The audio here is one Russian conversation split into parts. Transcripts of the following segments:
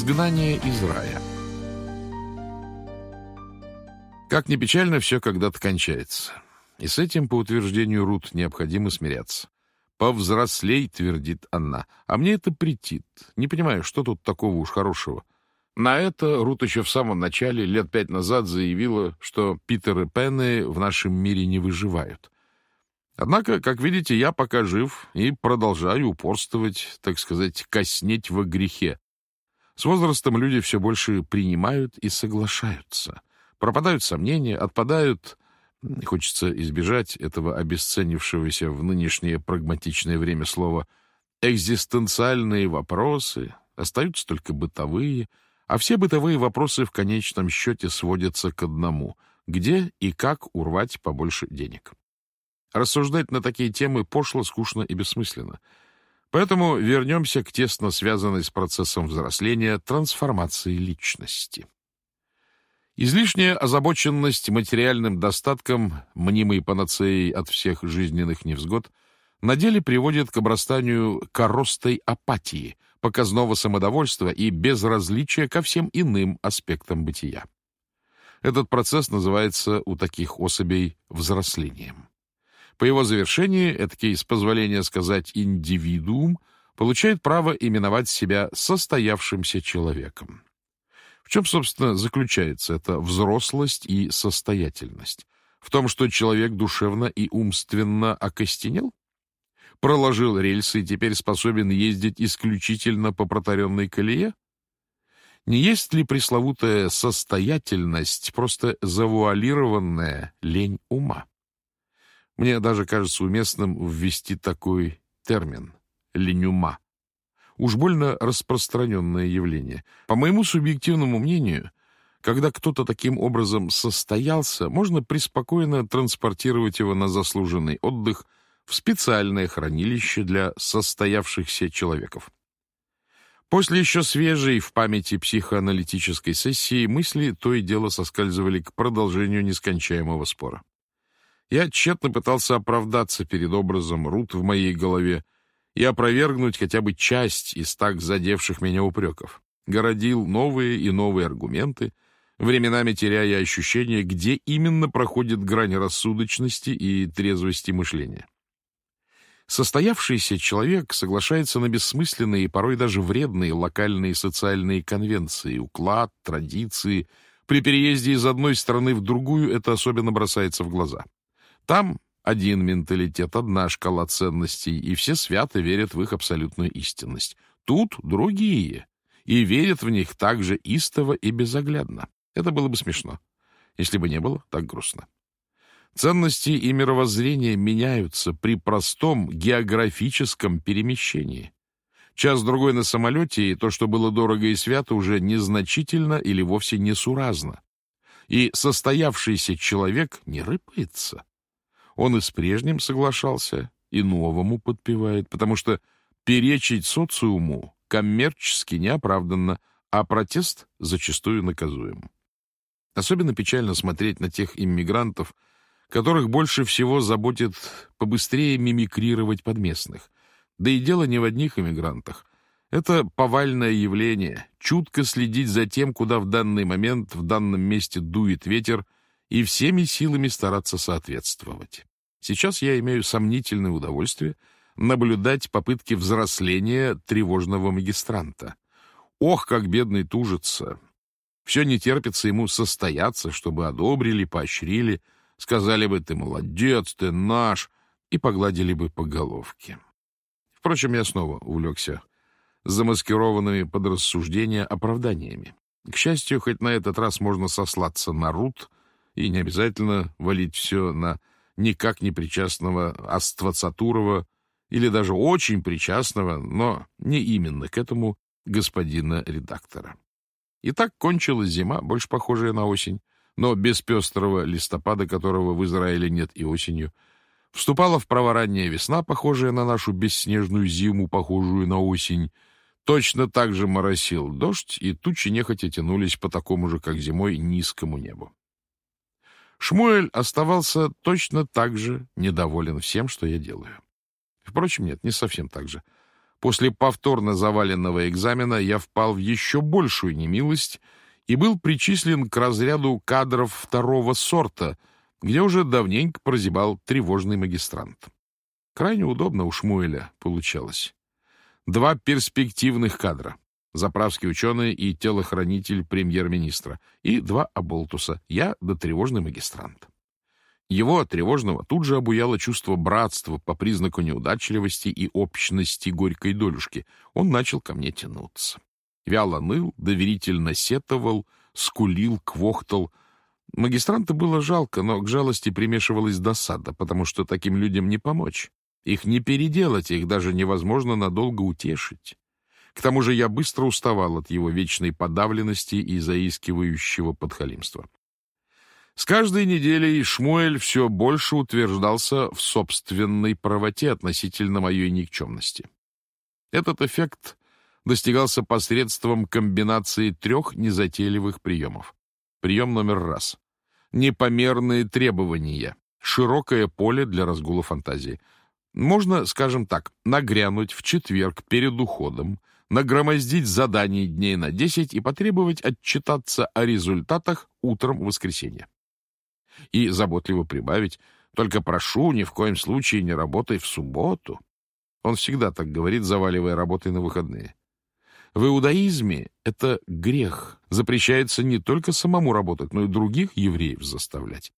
Изгнание из рая. Как ни печально, все когда-то кончается. И с этим, по утверждению Рут, необходимо смиряться. «Повзрослей», — твердит она, — «а мне это претит. Не понимаю, что тут такого уж хорошего». На это Рут еще в самом начале, лет пять назад, заявила, что Питер и Пенны в нашем мире не выживают. Однако, как видите, я пока жив и продолжаю упорствовать, так сказать, коснеть во грехе. С возрастом люди все больше принимают и соглашаются. Пропадают сомнения, отпадают... Хочется избежать этого обесценившегося в нынешнее прагматичное время слова «экзистенциальные вопросы», остаются только бытовые, а все бытовые вопросы в конечном счете сводятся к одному — где и как урвать побольше денег. Рассуждать на такие темы пошло, скучно и бессмысленно — Поэтому вернемся к тесно связанной с процессом взросления трансформации личности. Излишняя озабоченность материальным достатком, мнимой панацеей от всех жизненных невзгод, на деле приводит к обрастанию коростой апатии, показного самодовольства и безразличия ко всем иным аспектам бытия. Этот процесс называется у таких особей взрослением. По его завершении, этакий, с позволения сказать, индивидуум получает право именовать себя состоявшимся человеком. В чем, собственно, заключается эта взрослость и состоятельность? В том, что человек душевно и умственно окостенел? Проложил рельсы и теперь способен ездить исключительно по протаренной колее? Не есть ли пресловутая состоятельность просто завуалированная лень ума? Мне даже кажется уместным ввести такой термин — ленюма. Уж больно распространенное явление. По моему субъективному мнению, когда кто-то таким образом состоялся, можно преспокойно транспортировать его на заслуженный отдых в специальное хранилище для состоявшихся человеков. После еще свежей в памяти психоаналитической сессии мысли то и дело соскальзывали к продолжению нескончаемого спора. Я тщетно пытался оправдаться перед образом Рут в моей голове и опровергнуть хотя бы часть из так задевших меня упреков. Городил новые и новые аргументы, временами теряя ощущение, где именно проходит грань рассудочности и трезвости мышления. Состоявшийся человек соглашается на бессмысленные и порой даже вредные локальные социальные конвенции, уклад, традиции. При переезде из одной страны в другую это особенно бросается в глаза. Там один менталитет, одна шкала ценностей, и все свято верят в их абсолютную истинность. Тут другие, и верят в них так же истово и безоглядно. Это было бы смешно, если бы не было так грустно. Ценности и мировоззрение меняются при простом географическом перемещении. Час-другой на самолете, и то, что было дорого и свято, уже незначительно или вовсе несуразно. И состоявшийся человек не рыпается. Он и с прежним соглашался, и новому подпевает, потому что перечить социуму коммерчески неоправданно, а протест зачастую наказуем. Особенно печально смотреть на тех иммигрантов, которых больше всего заботит побыстрее мимикрировать под местных. Да и дело не в одних иммигрантах. Это повальное явление, чутко следить за тем, куда в данный момент, в данном месте дует ветер, и всеми силами стараться соответствовать. Сейчас я имею сомнительное удовольствие наблюдать попытки взросления тревожного магистранта. Ох, как бедный тужится! Все не терпится ему состояться, чтобы одобрили, поощрили, сказали бы «ты молодец, ты наш» и погладили бы по головке. Впрочем, я снова увлекся замаскированными под рассуждения оправданиями. К счастью, хоть на этот раз можно сослаться на Рут, и не обязательно валить все на никак не причастного Аствацатурова или даже очень причастного, но не именно к этому господина редактора. И так кончилась зима, больше похожая на осень, но без пестрого листопада, которого в Израиле нет и осенью. Вступала в право ранняя весна, похожая на нашу бесснежную зиму, похожую на осень. Точно так же моросил дождь, и тучи нехотя тянулись по такому же, как зимой, низкому небу. Шмуэль оставался точно так же недоволен всем, что я делаю. Впрочем, нет, не совсем так же. После повторно заваленного экзамена я впал в еще большую немилость и был причислен к разряду кадров второго сорта, где уже давненько прозябал тревожный магистрант. Крайне удобно у Шмуэля получалось. Два перспективных кадра. Заправский ученый и телохранитель премьер-министра. И два оболтуса. Я да тревожный магистрант. Его, тревожного, тут же обуяло чувство братства по признаку неудачливости и общности горькой долюшки. Он начал ко мне тянуться. Вяло ныл, доверительно сетовал, скулил, квохтал. Магистранта было жалко, но к жалости примешивалась досада, потому что таким людям не помочь. Их не переделать, их даже невозможно надолго утешить. К тому же я быстро уставал от его вечной подавленности и заискивающего подхалимства. С каждой неделей Шмуэль все больше утверждался в собственной правоте относительно моей никчемности. Этот эффект достигался посредством комбинации трех незатейливых приемов. Прием номер раз. Непомерные требования. Широкое поле для разгула фантазии. Можно, скажем так, нагрянуть в четверг перед уходом, нагромоздить задание дней на 10 и потребовать отчитаться о результатах утром воскресенья. И заботливо прибавить, только прошу, ни в коем случае не работай в субботу. Он всегда так говорит, заваливая работой на выходные. В иудаизме это грех. Запрещается не только самому работать, но и других евреев заставлять.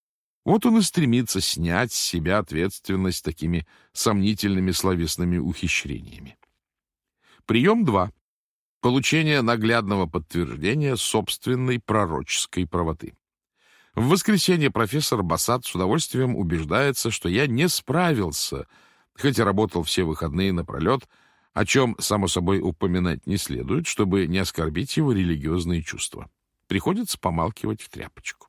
Вот он и стремится снять с себя ответственность такими сомнительными словесными ухищрениями. Прием 2. Получение наглядного подтверждения собственной пророческой правоты. В воскресенье профессор Бассад с удовольствием убеждается, что я не справился, хоть и работал все выходные напролет, о чем, само собой, упоминать не следует, чтобы не оскорбить его религиозные чувства. Приходится помалкивать в тряпочку.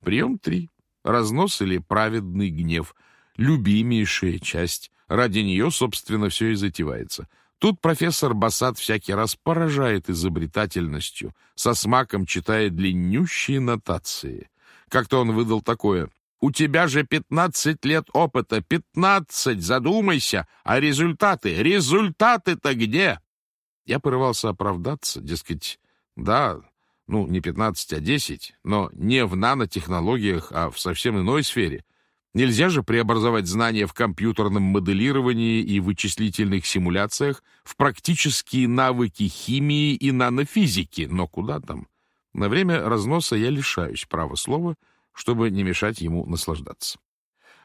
Прием 3. Разнос или праведный гнев. Любимейшая часть. Ради нее, собственно, все и затевается. Тут профессор Бассад всякий раз поражает изобретательностью, со смаком читая длиннющие нотации. Как-то он выдал такое. «У тебя же пятнадцать лет опыта, пятнадцать, задумайся, а результаты, результаты-то где?» Я порывался оправдаться, дескать, да, ну, не 15, а 10, но не в нанотехнологиях, а в совсем иной сфере. Нельзя же преобразовать знания в компьютерном моделировании и вычислительных симуляциях в практические навыки химии и нанофизики, но куда там? На время разноса я лишаюсь права слова, чтобы не мешать ему наслаждаться.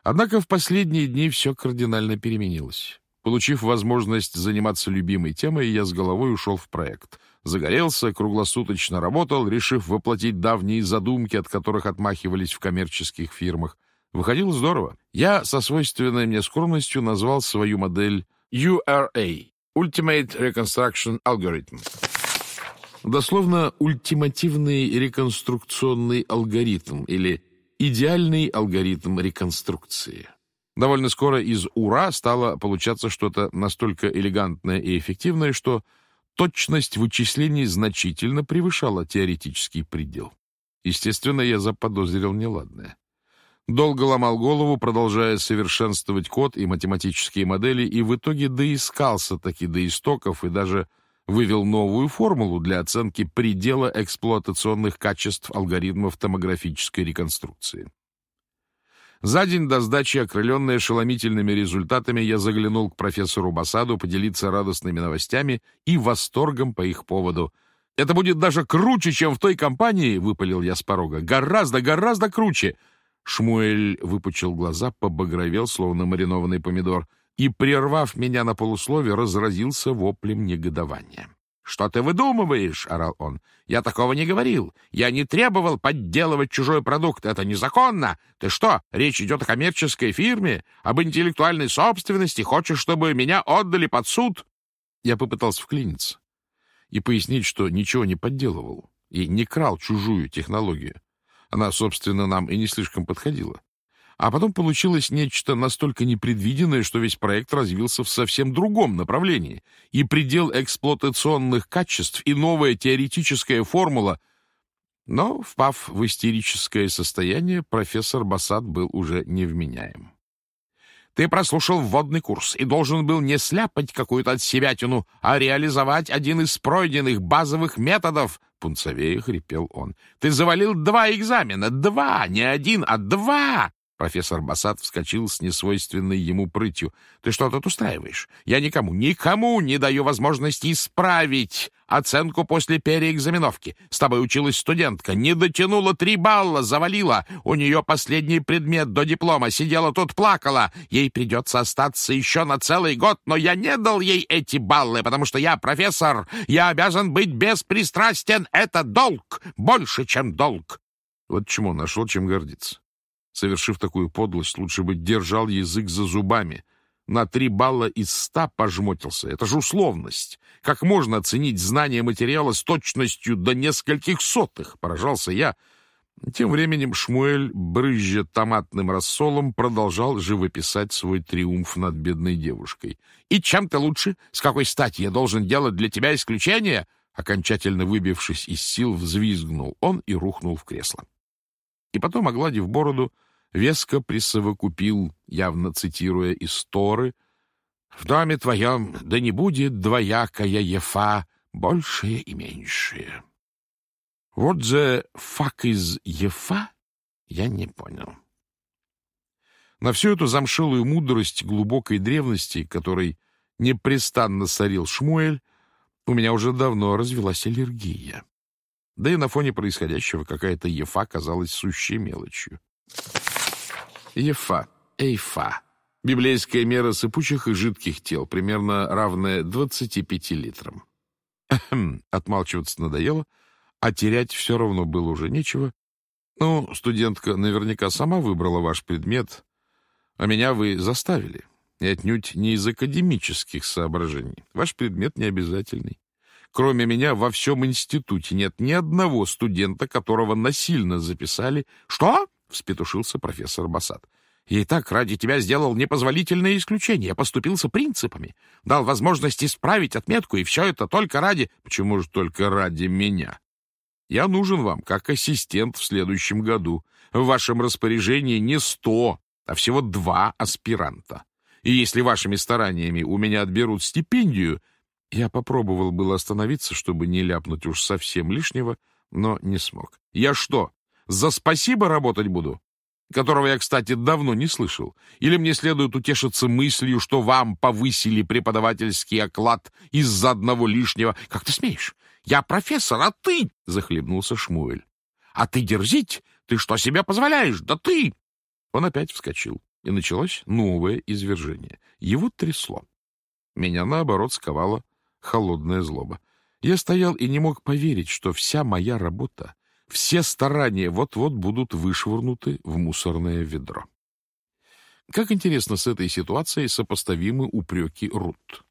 Однако в последние дни все кардинально переменилось. Получив возможность заниматься любимой темой, я с головой ушел в проект — Загорелся, круглосуточно работал, решив воплотить давние задумки, от которых отмахивались в коммерческих фирмах. Выходило здорово. Я со свойственной мне скромностью назвал свою модель URA — Ultimate Reconstruction Algorithm. Дословно ультимативный реконструкционный алгоритм или идеальный алгоритм реконструкции. Довольно скоро из «Ура» стало получаться что-то настолько элегантное и эффективное, что Точность вычислений значительно превышала теоретический предел. Естественно, я заподозрил неладное. Долго ломал голову, продолжая совершенствовать код и математические модели, и в итоге доискался таки до истоков и даже вывел новую формулу для оценки предела эксплуатационных качеств алгоритмов томографической реконструкции. За день до сдачи, окрыленный ошеломительными результатами, я заглянул к профессору Басаду поделиться радостными новостями и восторгом по их поводу. «Это будет даже круче, чем в той компании!» — выпалил я с порога. «Гораздо, гораздо круче!» Шмуэль выпучил глаза, побагровел, словно маринованный помидор, и, прервав меня на полуслове, разразился воплем негодования. «Что ты выдумываешь?» — орал он. «Я такого не говорил. Я не требовал подделывать чужой продукт. Это незаконно. Ты что, речь идет о коммерческой фирме, об интеллектуальной собственности? Хочешь, чтобы меня отдали под суд?» Я попытался вклиниться и пояснить, что ничего не подделывал и не крал чужую технологию. Она, собственно, нам и не слишком подходила. А потом получилось нечто настолько непредвиденное, что весь проект развился в совсем другом направлении, и предел эксплуатационных качеств и новая теоретическая формула. Но, впав в истерическое состояние, профессор Бассад был уже невменяем. Ты прослушал вводный курс и должен был не сляпать какую-то отсебятину, а реализовать один из пройденных базовых методов. Пунцовее хрипел он. Ты завалил два экзамена. Два! Не один, а два! Профессор Басат вскочил с несвойственной ему прытью. «Ты что тут устраиваешь? Я никому, никому не даю возможности исправить оценку после переэкзаменовки. С тобой училась студентка, не дотянула три балла, завалила. У нее последний предмет до диплома, сидела тут, плакала. Ей придется остаться еще на целый год, но я не дал ей эти баллы, потому что я профессор. Я обязан быть беспристрастен. Это долг, больше, чем долг». Вот чему нашел, чем гордиться. Совершив такую подлость, лучше бы держал язык за зубами. На три балла из ста пожмотился. Это же условность. Как можно оценить знание материала с точностью до нескольких сотых? Поражался я. Тем временем Шмуэль, брызжа томатным рассолом, продолжал живописать свой триумф над бедной девушкой. «И чем ты лучше? С какой стати я должен делать для тебя исключение?» Окончательно выбившись из сил, взвизгнул он и рухнул в кресло. И потом, огладив бороду, веско присовокупил, явно цитируя из Торы, «В доме твоем да не будет двоякая ефа, большее и меньшее». Вот же фак из ефа я не понял. На всю эту замшелую мудрость глубокой древности, которой непрестанно сорил Шмуэль, у меня уже давно развелась аллергия. Да и на фоне происходящего какая-то ефа казалась сущей мелочью. Ефа, эйфа. Библейская мера сыпучих и жидких тел, примерно равная 25 литрам. Отмалчиваться надоело, а терять все равно было уже нечего. Ну, студентка наверняка сама выбрала ваш предмет, а меня вы заставили. И отнюдь не из академических соображений. Ваш предмет не обязательный. Кроме меня во всем институте нет ни одного студента, которого насильно записали. Что? — вспетушился профессор Бассад. «Я и так ради тебя сделал непозволительное исключение, поступился принципами, дал возможность исправить отметку, и все это только ради...» «Почему же только ради меня? Я нужен вам как ассистент в следующем году. В вашем распоряжении не сто, а всего два аспиранта. И если вашими стараниями у меня отберут стипендию...» Я попробовал было остановиться, чтобы не ляпнуть уж совсем лишнего, но не смог. «Я что, за спасибо работать буду, которого я, кстати, давно не слышал, или мне следует утешиться мыслью, что вам повысили преподавательский оклад из-за одного лишнего. Как ты смеешь? Я профессор, а ты... — захлебнулся Шмуэль. А ты дерзить? Ты что себе позволяешь? Да ты... Он опять вскочил, и началось новое извержение. Его трясло. Меня, наоборот, сковала холодная злоба. Я стоял и не мог поверить, что вся моя работа все старания вот-вот будут вышвырнуты в мусорное ведро. Как интересно с этой ситуацией сопоставимы упреки Рут.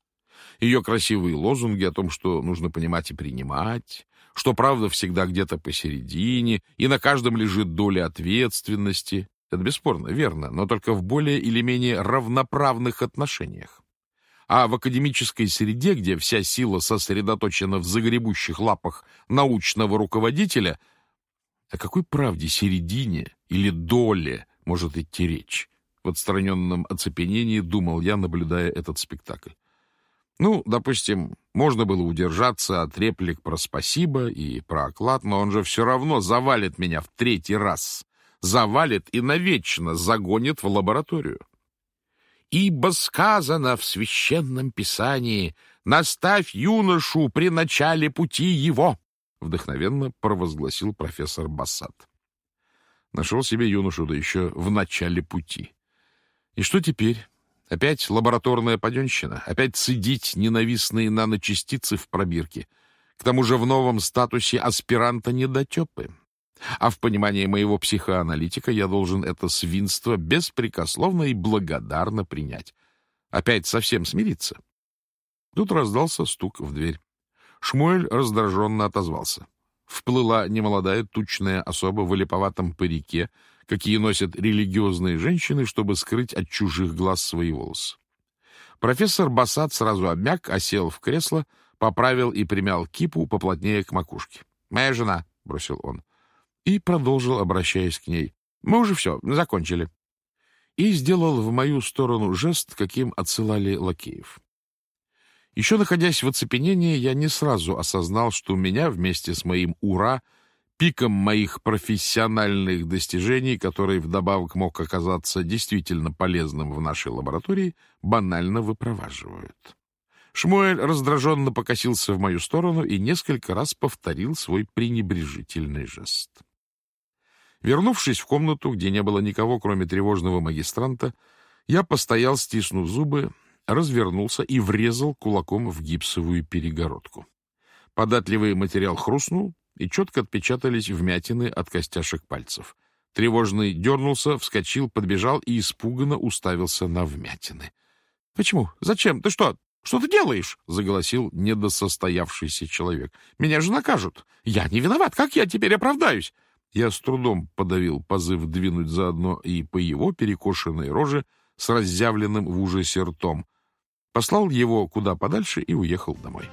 Ее красивые лозунги о том, что нужно понимать и принимать, что правда всегда где-то посередине, и на каждом лежит доля ответственности. Это бесспорно, верно, но только в более или менее равноправных отношениях. А в академической среде, где вся сила сосредоточена в загребущих лапах научного руководителя – о какой правде, середине или доле может идти речь? В отстраненном оцепенении думал я, наблюдая этот спектакль. Ну, допустим, можно было удержаться от реплик про спасибо и про оклад, но он же все равно завалит меня в третий раз. Завалит и навечно загонит в лабораторию. Ибо сказано в священном писании «Наставь юношу при начале пути его». — вдохновенно провозгласил профессор Бассад. Нашел себе юношу, да еще в начале пути. И что теперь? Опять лабораторная паденщина? Опять цедить ненавистные наночастицы в пробирке? К тому же в новом статусе аспиранта недотепы. А в понимании моего психоаналитика я должен это свинство беспрекословно и благодарно принять. Опять совсем смириться. Тут раздался стук в дверь. Шмуэль раздраженно отозвался. Вплыла немолодая тучная особа в липоватом парике, какие носят религиозные женщины, чтобы скрыть от чужих глаз свои волосы. Профессор Бассад сразу обмяк, осел в кресло, поправил и примял кипу поплотнее к макушке. «Моя жена», — бросил он, и продолжил, обращаясь к ней. «Мы уже все, закончили». и сделал в мою сторону жест, каким отсылали лакеев. Еще находясь в оцепенении, я не сразу осознал, что у меня вместе с моим «Ура» пиком моих профессиональных достижений, который вдобавок мог оказаться действительно полезным в нашей лаборатории, банально выпроваживают. Шмуэль раздраженно покосился в мою сторону и несколько раз повторил свой пренебрежительный жест. Вернувшись в комнату, где не было никого, кроме тревожного магистранта, я постоял, стиснув зубы, развернулся и врезал кулаком в гипсовую перегородку. Податливый материал хрустнул, и четко отпечатались вмятины от костяшек пальцев. Тревожный дернулся, вскочил, подбежал и испуганно уставился на вмятины. — Почему? Зачем? Ты что? Что ты делаешь? — заголосил недосостоявшийся человек. — Меня же накажут. Я не виноват. Как я теперь оправдаюсь? Я с трудом подавил позыв двинуть заодно и по его перекошенной роже с разъявленным в ужасе ртом. Послал его куда подальше и уехал домой.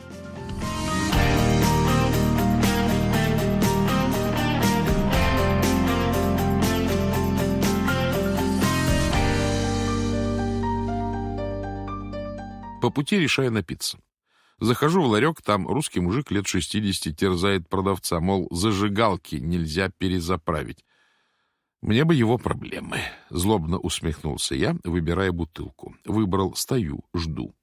По пути решаю напиться. Захожу в ларек, там русский мужик лет шестидесяти терзает продавца, мол, зажигалки нельзя перезаправить. Мне бы его проблемы. Злобно усмехнулся я, выбирая бутылку. Выбрал, стою, жду.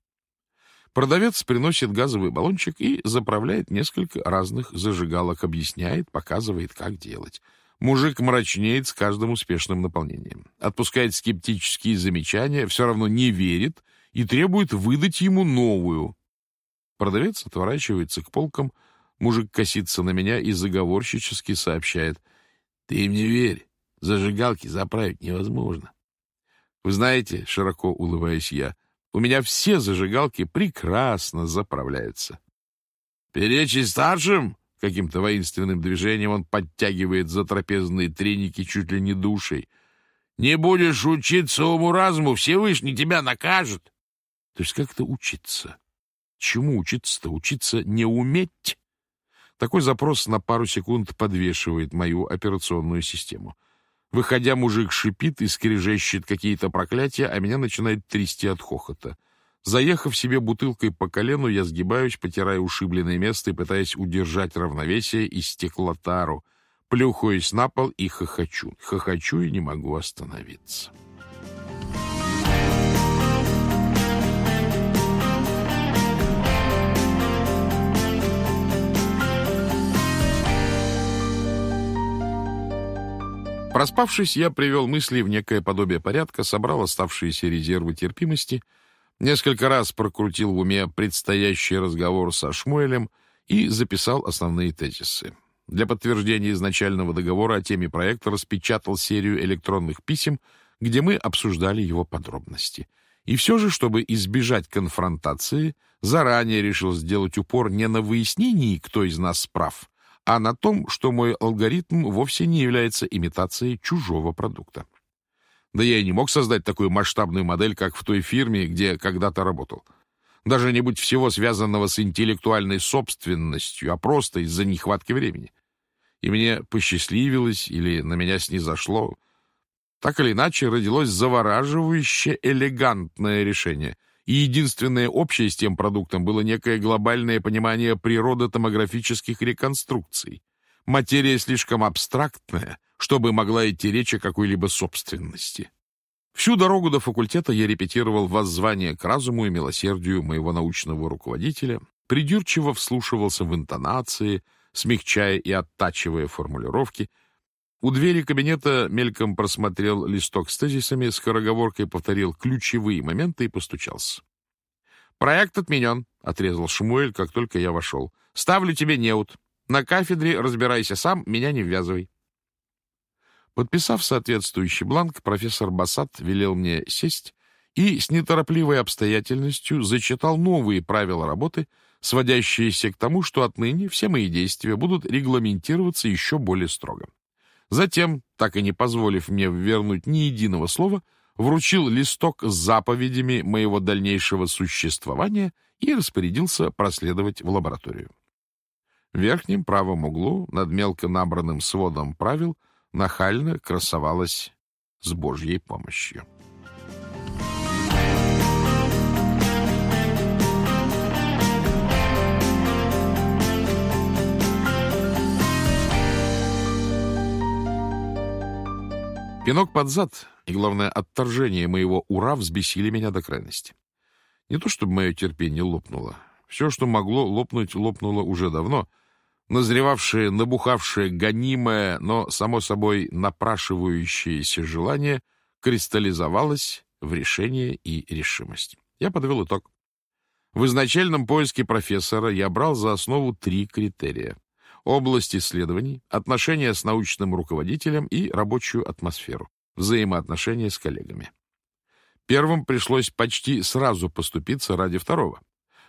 Продавец приносит газовый баллончик и заправляет несколько разных зажигалок, объясняет, показывает, как делать. Мужик мрачнеет с каждым успешным наполнением. Отпускает скептические замечания, все равно не верит и требует выдать ему новую. Продавец отворачивается к полкам, мужик косится на меня и заговорщически сообщает. «Ты им не верь, зажигалки заправить невозможно». «Вы знаете, — широко улыбаюсь я, — у меня все зажигалки прекрасно заправляются». «Перечи старшим!» — каким-то воинственным движением он подтягивает за трапезные треники чуть ли не душей. «Не будешь учиться уму-разуму, Всевышний тебя накажет!» То есть как-то учиться. Чему учиться-то? Учиться не уметь? Такой запрос на пару секунд подвешивает мою операционную систему. Выходя, мужик шипит и скрежещет какие-то проклятия, а меня начинает трясти от хохота. Заехав себе бутылкой по колену, я сгибаюсь, потирая ушибленное место и пытаясь удержать равновесие и стеклотару. Плюхаюсь на пол и хохочу. Хохочу и не могу остановиться. Проспавшись, я привел мысли в некое подобие порядка, собрал оставшиеся резервы терпимости, несколько раз прокрутил в уме предстоящий разговор со Шмуэлем и записал основные тезисы. Для подтверждения изначального договора о теме проекта распечатал серию электронных писем, где мы обсуждали его подробности. И все же, чтобы избежать конфронтации, заранее решил сделать упор не на выяснении, кто из нас прав, а на том, что мой алгоритм вовсе не является имитацией чужого продукта. Да я и не мог создать такую масштабную модель, как в той фирме, где когда-то работал. Даже не будь всего связанного с интеллектуальной собственностью, а просто из-за нехватки времени. И мне посчастливилось или на меня снизошло. Так или иначе, родилось завораживающее элегантное решение — и единственное общее с тем продуктом было некое глобальное понимание природы томографических реконструкций. Материя слишком абстрактная, чтобы могла идти речь о какой-либо собственности. Всю дорогу до факультета я репетировал воззвание к разуму и милосердию моего научного руководителя, придирчиво вслушивался в интонации, смягчая и оттачивая формулировки. У двери кабинета мельком просмотрел листок с тезисами, скороговоркой повторил ключевые моменты и постучался. «Проект отменен», — отрезал Шмуэль, как только я вошел. «Ставлю тебе неуд. На кафедре разбирайся сам, меня не ввязывай». Подписав соответствующий бланк, профессор Бассат велел мне сесть и с неторопливой обстоятельностью зачитал новые правила работы, сводящиеся к тому, что отныне все мои действия будут регламентироваться еще более строго. Затем, так и не позволив мне вернуть ни единого слова, вручил листок с заповедями моего дальнейшего существования и распорядился проследовать в лабораторию. В верхнем правом углу над мелко набранным сводом правил нахально красовалась с Божьей помощью. Пинок под зад и, главное, отторжение моего «ура» взбесили меня до крайности. Не то чтобы мое терпение лопнуло. Все, что могло лопнуть, лопнуло уже давно. Назревавшее, набухавшее, гонимое, но, само собой, напрашивающееся желание кристаллизовалось в решение и решимость. Я подвел итог. В изначальном поиске профессора я брал за основу три критерия. Область исследований, отношения с научным руководителем и рабочую атмосферу, взаимоотношения с коллегами. Первым пришлось почти сразу поступиться ради второго.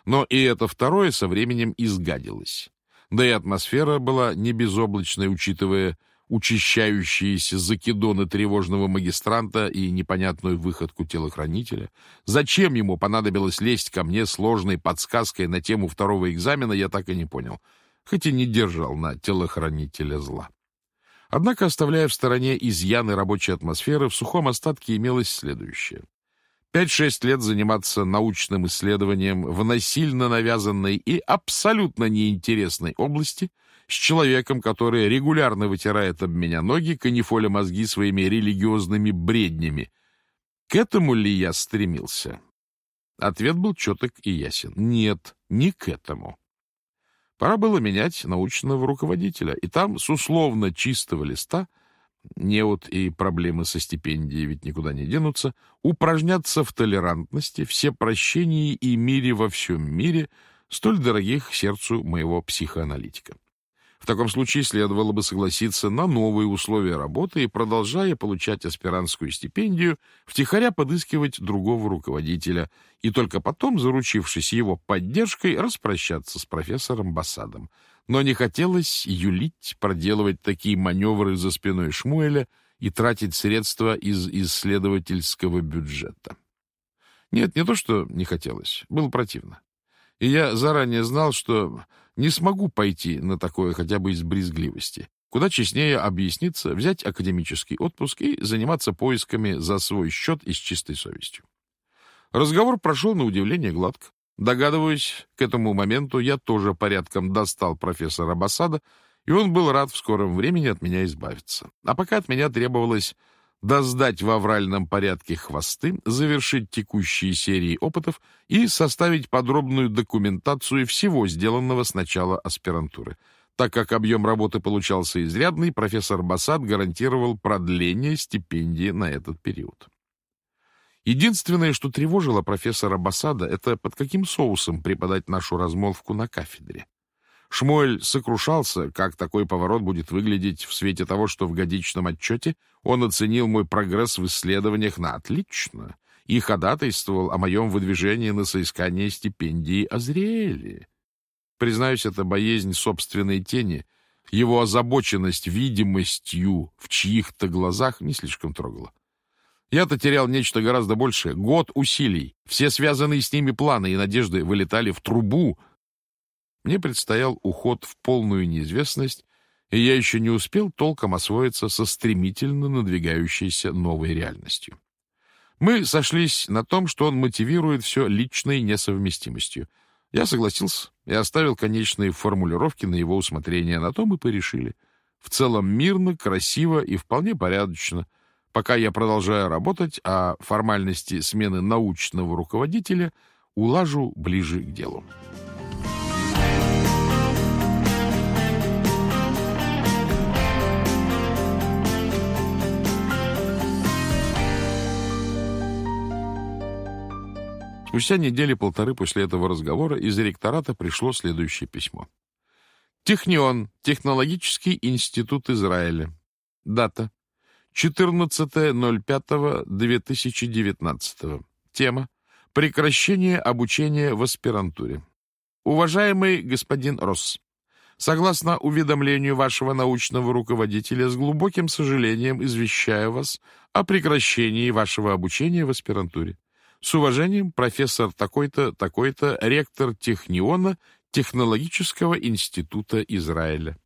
Но и это второе со временем изгадилось. Да и атмосфера была не безоблачной, учитывая учащающиеся закидоны тревожного магистранта и непонятную выходку телохранителя. Зачем ему понадобилось лезть ко мне сложной подсказкой на тему второго экзамена, я так и не понял, хоть и не держал на телохранителя зла. Однако, оставляя в стороне изъяны рабочей атмосферы, в сухом остатке имелось следующее. Пять-шесть лет заниматься научным исследованием в насильно навязанной и абсолютно неинтересной области с человеком, который регулярно вытирает об меня ноги, канифоля мозги своими религиозными бреднями. К этому ли я стремился? Ответ был четок и ясен. Нет, не к этому. Пора было менять научного руководителя, и там с условно чистого листа — неуд и проблемы со стипендией ведь никуда не денутся, упражняться в толерантности, все прощении и мире во всем мире, столь дорогих сердцу моего психоаналитика. В таком случае следовало бы согласиться на новые условия работы и, продолжая получать аспирантскую стипендию, втихаря подыскивать другого руководителя и только потом, заручившись его поддержкой, распрощаться с профессором Басадом — но не хотелось юлить, проделывать такие маневры за спиной Шмуэля и тратить средства из исследовательского бюджета. Нет, не то, что не хотелось, было противно. И я заранее знал, что не смогу пойти на такое хотя бы из брезгливости. Куда честнее объясниться, взять академический отпуск и заниматься поисками за свой счет и с чистой совестью. Разговор прошел на удивление гладко. Догадываюсь, к этому моменту я тоже порядком достал профессора Басада, и он был рад в скором времени от меня избавиться. А пока от меня требовалось доздать в авральном порядке хвосты, завершить текущие серии опытов и составить подробную документацию всего сделанного с начала аспирантуры. Так как объем работы получался изрядный, профессор Басад гарантировал продление стипендии на этот период. Единственное, что тревожило профессора Басада, это под каким соусом преподать нашу размолвку на кафедре. Шмуэль сокрушался, как такой поворот будет выглядеть в свете того, что в годичном отчете он оценил мой прогресс в исследованиях на отлично и ходатайствовал о моем выдвижении на соискание стипендии Азриэли. Признаюсь, это боязнь собственной тени, его озабоченность видимостью в чьих-то глазах не слишком трогала. Я-то терял нечто гораздо большее. Год усилий. Все связанные с ними планы и надежды вылетали в трубу. Мне предстоял уход в полную неизвестность, и я еще не успел толком освоиться со стремительно надвигающейся новой реальностью. Мы сошлись на том, что он мотивирует все личной несовместимостью. Я согласился и оставил конечные формулировки на его усмотрение. На том мы порешили. В целом мирно, красиво и вполне порядочно — пока я продолжаю работать, а формальности смены научного руководителя улажу ближе к делу. Спустя недели полторы после этого разговора из ректората пришло следующее письмо. Технион, Технологический институт Израиля. Дата 14.05.2019. Тема «Прекращение обучения в аспирантуре». Уважаемый господин Росс, согласно уведомлению вашего научного руководителя, с глубоким сожалением извещаю вас о прекращении вашего обучения в аспирантуре. С уважением, профессор такой-то, такой-то, ректор Техниона Технологического института Израиля.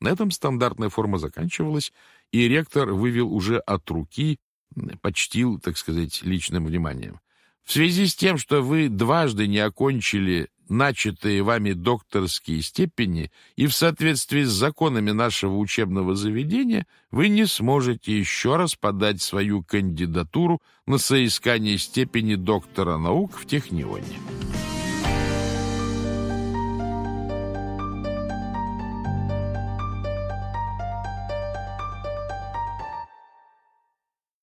На этом стандартная форма заканчивалась, и ректор вывел уже от руки, почтил, так сказать, личным вниманием. В связи с тем, что вы дважды не окончили начатые вами докторские степени и в соответствии с законами нашего учебного заведения вы не сможете еще раз подать свою кандидатуру на соискание степени доктора наук в Технионе.